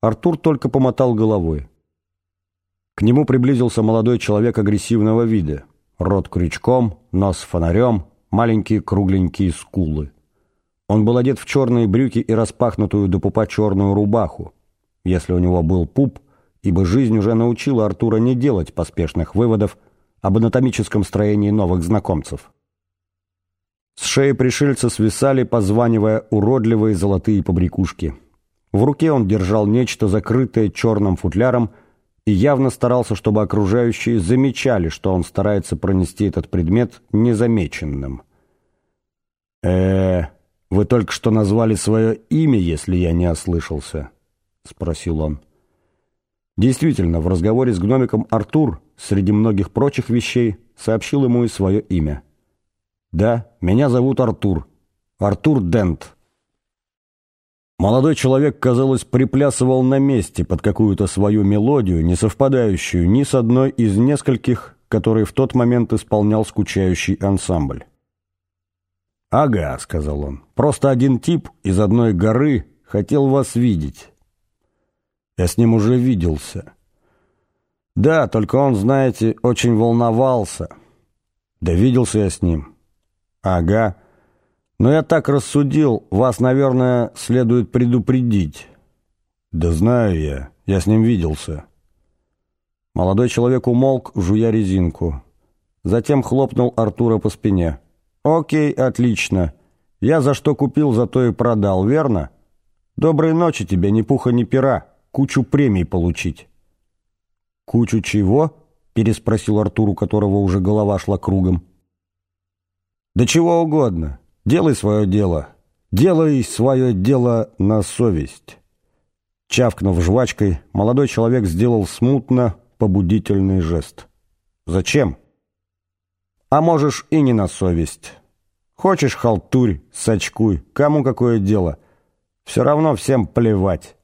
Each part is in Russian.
Артур только помотал головой. К нему приблизился молодой человек агрессивного вида. Рот крючком, нос фонарем, маленькие кругленькие скулы. Он был одет в черные брюки и распахнутую до пупа черную рубаху. Если у него был пуп, ибо жизнь уже научила Артура не делать поспешных выводов об анатомическом строении новых знакомцев. С шеи пришельца свисали, позванивая уродливые золотые побрякушки. В руке он держал нечто, закрытое черным футляром, и явно старался, чтобы окружающие замечали, что он старается пронести этот предмет незамеченным. э вы только что назвали свое имя, если я не ослышался?» — спросил он. Действительно, в разговоре с гномиком Артур, среди многих прочих вещей, сообщил ему и свое имя. «Да, меня зовут Артур. Артур Дент». Молодой человек, казалось, приплясывал на месте под какую-то свою мелодию, не совпадающую ни с одной из нескольких, которые в тот момент исполнял скучающий ансамбль. «Ага», — сказал он, — «просто один тип из одной горы хотел вас видеть». Я с ним уже виделся. Да, только он, знаете, очень волновался. Да виделся я с ним. Ага. Но я так рассудил, вас, наверное, следует предупредить. Да знаю я, я с ним виделся. Молодой человек умолк, жуя резинку. Затем хлопнул Артура по спине. «Окей, отлично. Я за что купил, за то и продал, верно? Доброй ночи тебе, ни пуха, ни пера» кучу премий получить». «Кучу чего?» — переспросил Артур, у которого уже голова шла кругом. «Да чего угодно. Делай свое дело. Делай свое дело на совесть». Чавкнув жвачкой, молодой человек сделал смутно побудительный жест. «Зачем?» «А можешь и не на совесть. Хочешь халтурь, сачкуй, кому какое дело. Все равно всем плевать».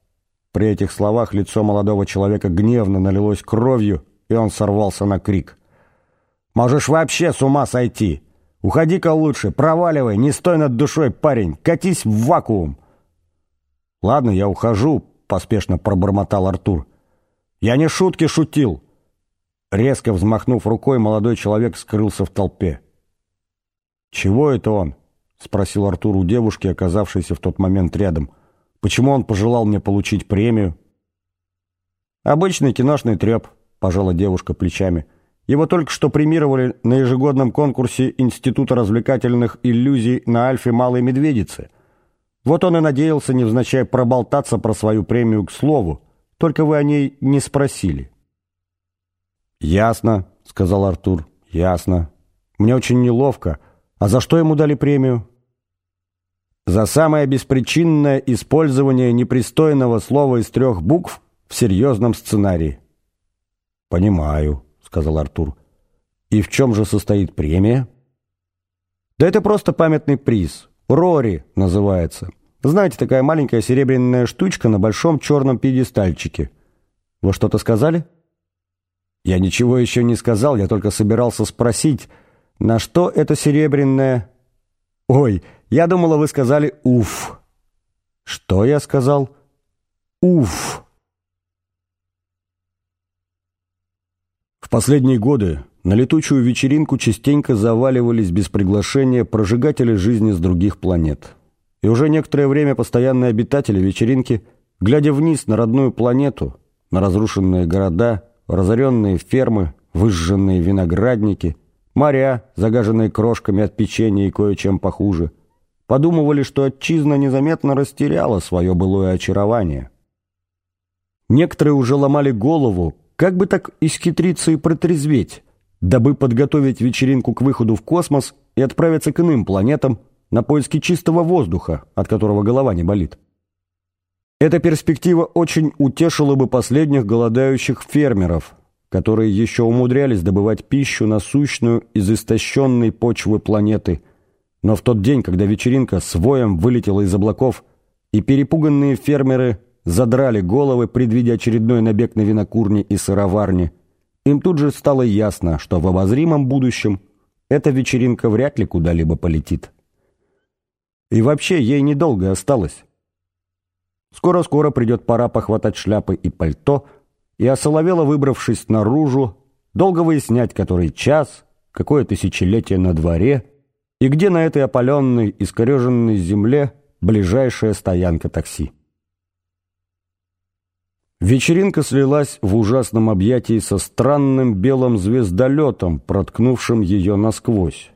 При этих словах лицо молодого человека гневно налилось кровью, и он сорвался на крик. «Можешь вообще с ума сойти! Уходи-ка лучше, проваливай, не стой над душой, парень, катись в вакуум!» «Ладно, я ухожу», — поспешно пробормотал Артур. «Я не шутки шутил!» Резко взмахнув рукой, молодой человек скрылся в толпе. «Чего это он?» — спросил Артур у девушки, оказавшейся в тот момент рядом — Почему он пожелал мне получить премию? Обычный киношный треп, пожала девушка плечами. Его только что премировали на ежегодном конкурсе Института развлекательных иллюзий на Альфе Малой Медведицы. Вот он и надеялся невзначай проболтаться про свою премию к слову, только вы о ней не спросили. «Ясно», — сказал Артур, — «ясно. Мне очень неловко. А за что ему дали премию?» за самое беспричинное использование непристойного слова из трех букв в серьезном сценарии. «Понимаю», — сказал Артур. «И в чем же состоит премия?» «Да это просто памятный приз. Рори называется. Знаете, такая маленькая серебряная штучка на большом черном пьедестальчике. Вы что-то сказали?» «Я ничего еще не сказал, я только собирался спросить, на что это серебряное...» «Ой, я думала, вы сказали «уф». Что я сказал? «Уф». В последние годы на летучую вечеринку частенько заваливались без приглашения прожигатели жизни с других планет. И уже некоторое время постоянные обитатели вечеринки, глядя вниз на родную планету, на разрушенные города, разоренные фермы, выжженные виноградники, моря, загаженные крошками от печенья и кое-чем похуже – подумывали, что отчизна незаметно растеряла свое былое очарование. Некоторые уже ломали голову, как бы так исхитриться и протрезветь, дабы подготовить вечеринку к выходу в космос и отправиться к иным планетам на поиски чистого воздуха, от которого голова не болит. Эта перспектива очень утешила бы последних голодающих фермеров, которые еще умудрялись добывать пищу насущную из истощенной почвы планеты – но в тот день, когда вечеринка с воем вылетела из облаков, и перепуганные фермеры задрали головы, предвидя очередной набег на винокурни и сыроварни, им тут же стало ясно, что в обозримом будущем эта вечеринка вряд ли куда-либо полетит. И вообще ей недолго осталось. Скоро-скоро придет пора похватать шляпы и пальто, и осоловело, выбравшись наружу, долго выяснять, который час, какое тысячелетие на дворе, и где на этой опаленной, искореженной земле ближайшая стоянка такси. Вечеринка слилась в ужасном объятии со странным белым звездолетом, проткнувшим ее насквозь.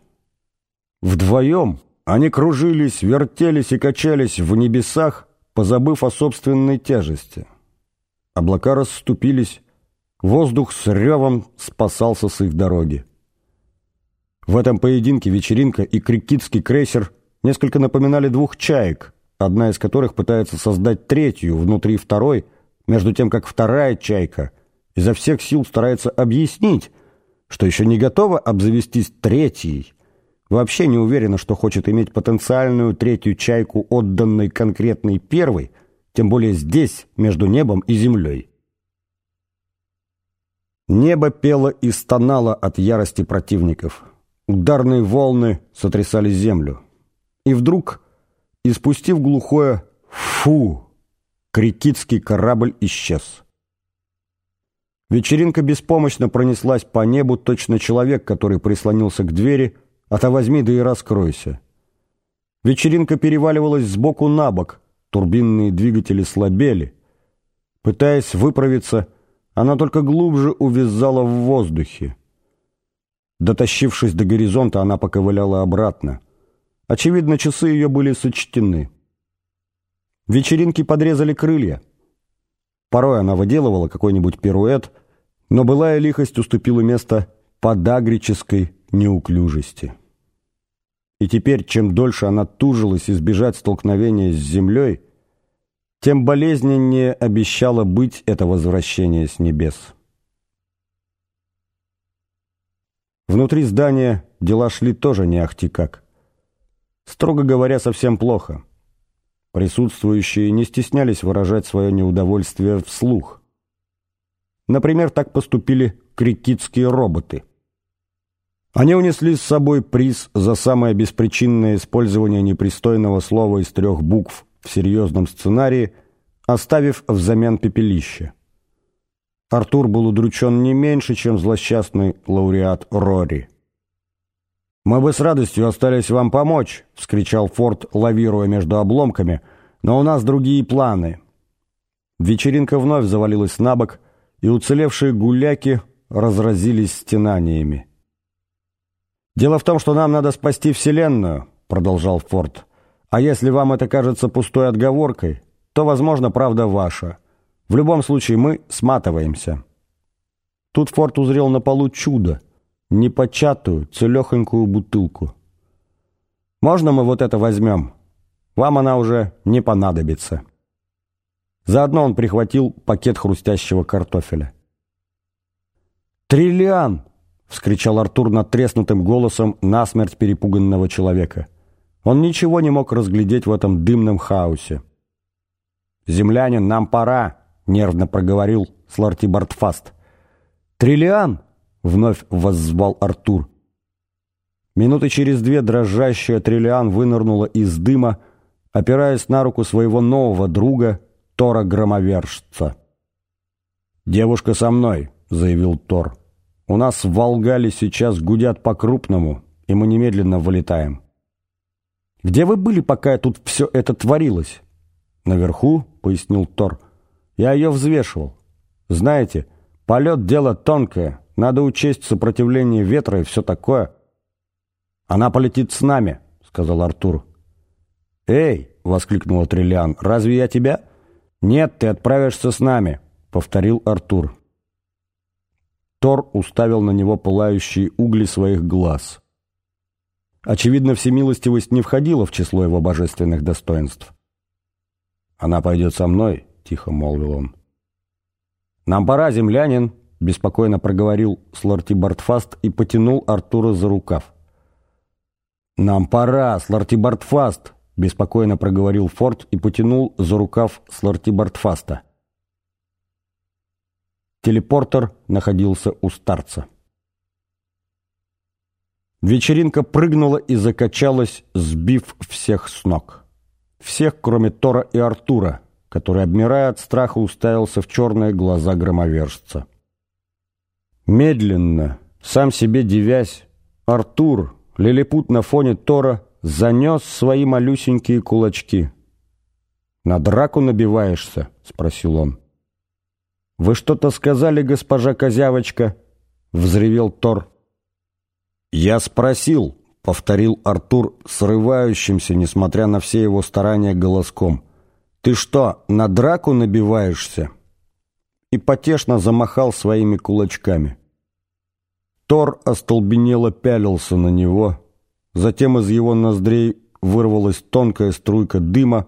Вдвоем они кружились, вертелись и качались в небесах, позабыв о собственной тяжести. Облака расступились, воздух с ревом спасался с их дороги. В этом поединке вечеринка и крикитский крейсер несколько напоминали двух чаек, одна из которых пытается создать третью внутри второй, между тем как вторая чайка изо всех сил старается объяснить, что еще не готова обзавестись третьей, вообще не уверена, что хочет иметь потенциальную третью чайку, отданной конкретной первой, тем более здесь, между небом и землей. Небо пело и стонало от ярости противников. Ударные волны сотрясали землю. И вдруг, испустив глухое «фу», крикитский корабль исчез. Вечеринка беспомощно пронеслась по небу, точно человек, который прислонился к двери – а то возьми да и раскройся. Вечеринка переваливалась сбоку на бок, турбинные двигатели слабели. Пытаясь выправиться, она только глубже увязала в воздухе. Дотащившись до горизонта, она поковыляла обратно. Очевидно, часы ее были сочтены. Вечеринки подрезали крылья. Порой она выделывала какой-нибудь пируэт, но былая лихость уступила место подагрической неуклюжести. И теперь, чем дольше она тужилась избежать столкновения с землей, тем болезненнее обещало быть это возвращение с небес. Внутри здания дела шли тоже не ахти как. Строго говоря, совсем плохо. Присутствующие не стеснялись выражать свое неудовольствие вслух. Например, так поступили крикитские роботы – они унесли с собой приз за самое беспричинное использование непристойного слова из трех букв в серьезном сценарии, оставив взамен пепелище. Артур был удручен не меньше, чем злосчастный лауреат Рори. «Мы бы с радостью остались вам помочь», — вскричал Форд, лавируя между обломками, «но у нас другие планы». Вечеринка вновь завалилась на бок, и уцелевшие гуляки разразились стенаниями. «Дело в том, что нам надо спасти Вселенную», — продолжал Форд. «А если вам это кажется пустой отговоркой, то, возможно, правда ваша. В любом случае мы сматываемся». Тут Форд узрел на полу чудо, непочатую, целехонькую бутылку. «Можно мы вот это возьмем? Вам она уже не понадобится». Заодно он прихватил пакет хрустящего картофеля. «Триллиан!» — вскричал Артур надтреснутым голосом насмерть перепуганного человека. Он ничего не мог разглядеть в этом дымном хаосе. «Землянин, нам пора!» — нервно проговорил Сларти Бартфаст. «Триллиан!» — вновь воззвал Артур. Минуты через две дрожащая Триллиан вынырнула из дыма, опираясь на руку своего нового друга, Тора Громовержца. «Девушка со мной», — заявил Тор. У нас в Волгале сейчас гудят по-крупному, и мы немедленно вылетаем. Где вы были, пока тут все это творилось? Наверху, пояснил Тор. Я ее взвешивал. Знаете, полет — дело тонкое. Надо учесть сопротивление ветра и все такое. Она полетит с нами, сказал Артур. «Эй!» — воскликнула Триллиан. «Разве я тебя?» «Нет, ты отправишься с нами», — повторил Артур. Тор уставил на него пылающие угли своих глаз. Очевидно, всемилостивость не входила в число его божественных достоинств. «Она пойдет со мной», — тихо молвил он. «Нам пора, землянин», — беспокойно проговорил Сларти Бартфаст и потянул Артура за рукав. «Нам пора, Сларти Бартфаст», — беспокойно проговорил Форд и потянул за рукав Сларти Бартфаста. Телепортер находился у старца. Вечеринка прыгнула и закачалась, сбив всех с ног. Всех, кроме Тора и Артура, который, обмирая от страха, уставился в черные глаза громовержца. Медленно, сам себе дивясь, Артур, лилипут на фоне Тора, занес свои малюсенькие кулачки. «На драку набиваешься?» — спросил он. «Вы что-то сказали, госпожа Козявочка?» — взревел Тор. «Я спросил», — повторил Артур срывающимся, несмотря на все его старания, голоском. «Ты что, на драку набиваешься?» И потешно замахал своими кулачками. Тор остолбенело пялился на него, затем из его ноздрей вырвалась тонкая струйка дыма,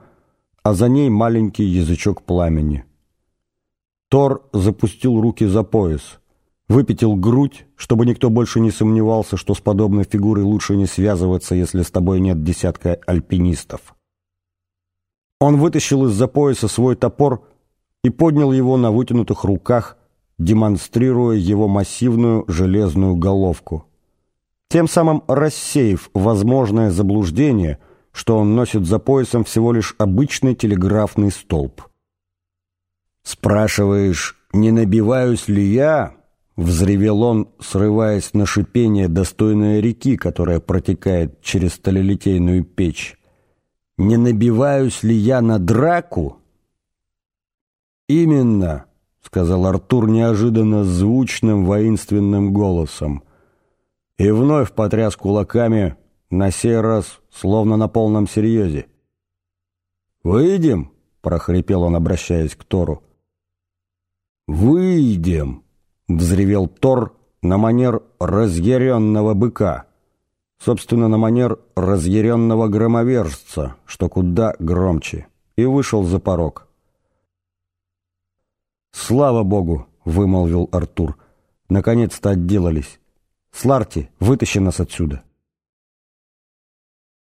а за ней маленький язычок пламени. Тор запустил руки за пояс, выпятил грудь, чтобы никто больше не сомневался, что с подобной фигурой лучше не связываться, если с тобой нет десятка альпинистов. Он вытащил из-за пояса свой топор и поднял его на вытянутых руках, демонстрируя его массивную железную головку. Тем самым рассеяв возможное заблуждение, что он носит за поясом всего лишь обычный телеграфный столб. «Спрашиваешь, не набиваюсь ли я?» — взревел он, срываясь на шипение, достойное реки, которая протекает через сталелитейную печь. «Не набиваюсь ли я на драку?» «Именно», — сказал Артур неожиданно звучным воинственным голосом. И вновь потряс кулаками, на сей раз словно на полном серьезе. «Выйдем?» — прохрипел он, обращаясь к Тору. «Выйдем!» — взревел Тор на манер разъяренного быка. Собственно, на манер разъяренного громовержца, что куда громче, и вышел за порог. «Слава Богу!» — вымолвил Артур. «Наконец-то отделались. Сларти, вытащи нас отсюда!»